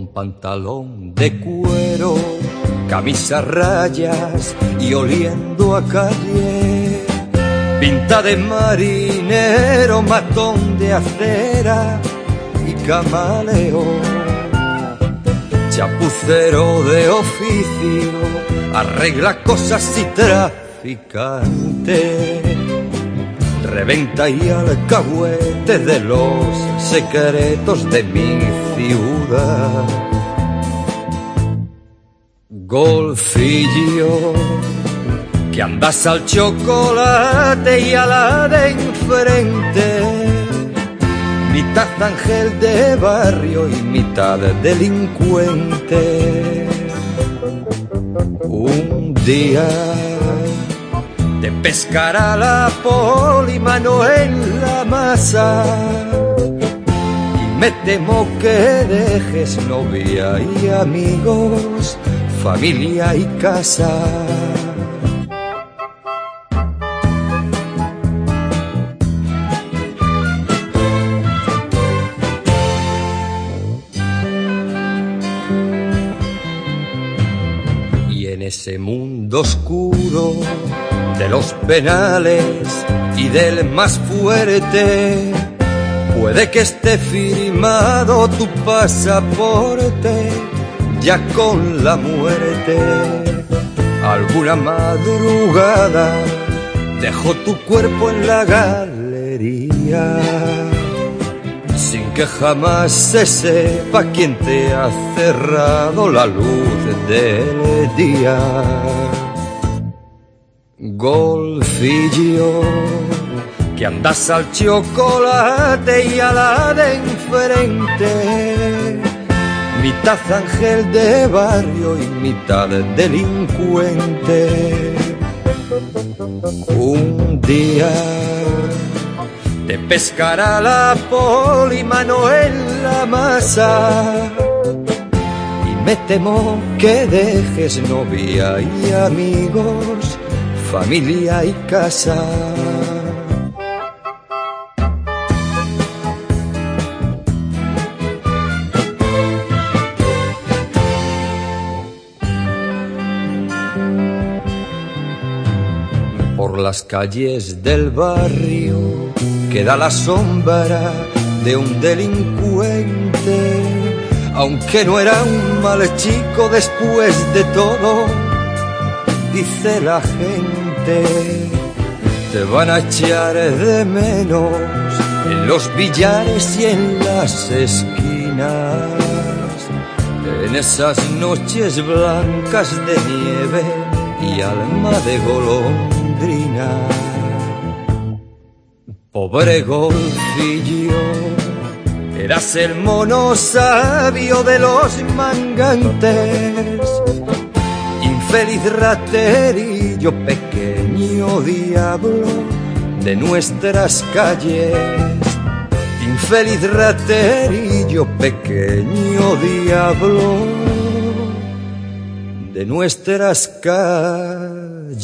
pantalón de cuero, camisa rayas y oliendo a calle. Pinta de marinero, matón de acera y camaleón. Chapucero de oficio, arregla cosas y traficante. Reventa y alcahuete de los secretos de mi ciudad. Golfillo, que andas al chocolate y a la de enfrente. Mitad ángel de barrio y mitad delincuente. Un día pescará la mano en la masa. Y me temo que dejes novia y amigos, familia y casa. Y en ese mundo oscuro de los penales y del más fuerte. Puede que esté firmado tu pasaporte ya con la muerte. Alguna madrugada dejó tu cuerpo en la galería sin que jamás se sepa quién te ha cerrado la luz del día golfillo, que andas al chocolate y a la de enfrente, mitad ángel de barrio y mitad delincuente. Un día te pescará la mano en la masa y me temo que dejes novia y amigos familia y casa. Por las calles del barrio queda la sombra de un delincuente, aunque no era un mal chico después de todo, dice la gente, te van a echar de menos en los billares y en las esquinas, en esas noches blancas de nieve y alma de golondrina. Pobre golfillo, eras el mono sabio de los mangantes feliz raterillo, pequeño diablo de nuestras calles. Infeliz raterillo, pequeño diablo de nuestras calles.